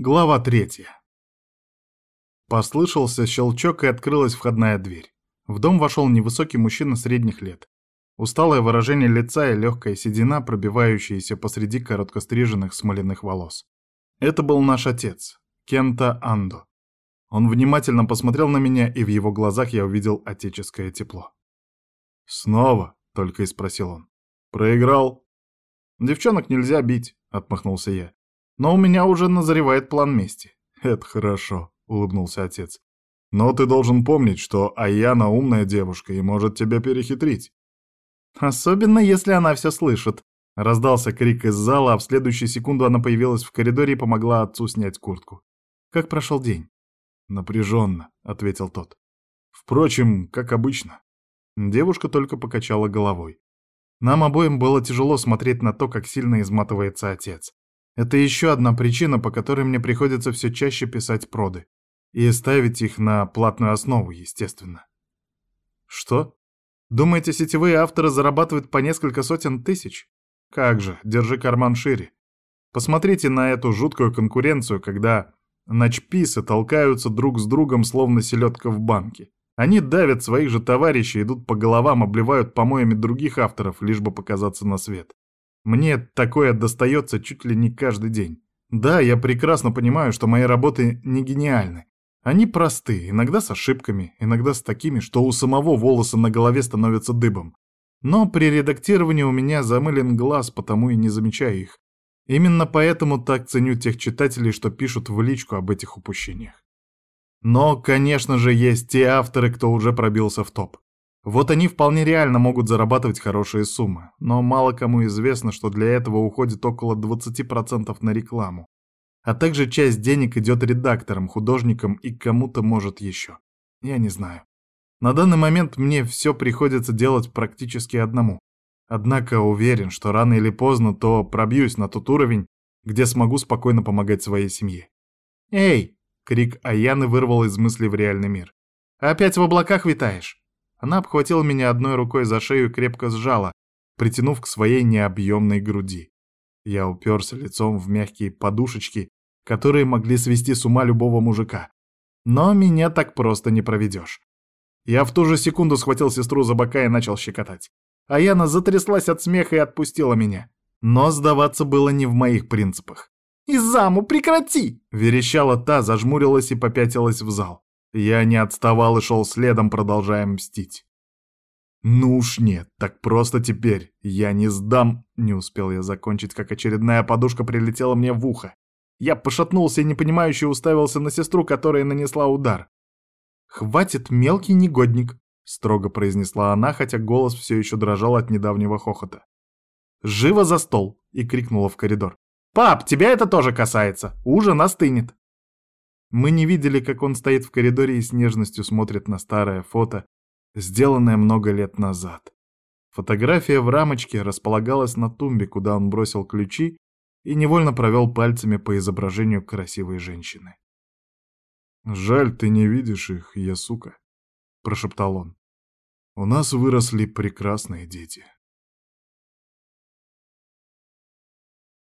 Глава третья. Послышался щелчок, и открылась входная дверь. В дом вошел невысокий мужчина средних лет. Усталое выражение лица и легкая седина, пробивающаяся посреди короткостриженных смоляных волос. Это был наш отец, Кента Андо. Он внимательно посмотрел на меня, и в его глазах я увидел отеческое тепло. «Снова?» — только и спросил он. «Проиграл?» «Девчонок нельзя бить», — отмахнулся я. Но у меня уже назревает план мести. Это хорошо, улыбнулся отец. Но ты должен помнить, что Аяна умная девушка и может тебя перехитрить. Особенно, если она все слышит. Раздался крик из зала, а в следующую секунду она появилась в коридоре и помогла отцу снять куртку. Как прошел день? Напряженно, ответил тот. Впрочем, как обычно. Девушка только покачала головой. Нам обоим было тяжело смотреть на то, как сильно изматывается отец. Это еще одна причина, по которой мне приходится все чаще писать проды. И ставить их на платную основу, естественно. Что? Думаете, сетевые авторы зарабатывают по несколько сотен тысяч? Как же, держи карман шире. Посмотрите на эту жуткую конкуренцию, когда начписы толкаются друг с другом, словно селедка в банке. Они давят своих же товарищей, идут по головам, обливают помоями других авторов, лишь бы показаться на свет. Мне такое достается чуть ли не каждый день. Да, я прекрасно понимаю, что мои работы не гениальны. Они просты, иногда с ошибками, иногда с такими, что у самого волоса на голове становятся дыбом. Но при редактировании у меня замылен глаз, потому и не замечаю их. Именно поэтому так ценю тех читателей, что пишут в личку об этих упущениях. Но, конечно же, есть те авторы, кто уже пробился в топ. Вот они вполне реально могут зарабатывать хорошие суммы, но мало кому известно, что для этого уходит около 20% на рекламу. А также часть денег идет редакторам, художникам и кому-то может еще. Я не знаю. На данный момент мне все приходится делать практически одному. Однако уверен, что рано или поздно то пробьюсь на тот уровень, где смогу спокойно помогать своей семье. «Эй!» — крик Аяны вырвал из мысли в реальный мир. «Опять в облаках витаешь?» Она обхватила меня одной рукой за шею и крепко сжала, притянув к своей необъемной груди. Я уперся лицом в мягкие подушечки, которые могли свести с ума любого мужика. Но меня так просто не проведешь. Я в ту же секунду схватил сестру за бока и начал щекотать. А Яна затряслась от смеха и отпустила меня. Но сдаваться было не в моих принципах. «Изаму, прекрати!» — верещала та, зажмурилась и попятилась в зал. Я не отставал и шел следом, продолжая мстить. «Ну уж нет, так просто теперь. Я не сдам...» Не успел я закончить, как очередная подушка прилетела мне в ухо. Я пошатнулся и непонимающе уставился на сестру, которая нанесла удар. «Хватит, мелкий негодник», — строго произнесла она, хотя голос все еще дрожал от недавнего хохота. «Живо за стол!» — и крикнула в коридор. «Пап, тебя это тоже касается! Ужин остынет!» Мы не видели, как он стоит в коридоре и с нежностью смотрит на старое фото, сделанное много лет назад. Фотография в рамочке располагалась на тумбе, куда он бросил ключи и невольно провел пальцами по изображению красивой женщины. «Жаль, ты не видишь их, я сука», — прошептал он. «У нас выросли прекрасные дети».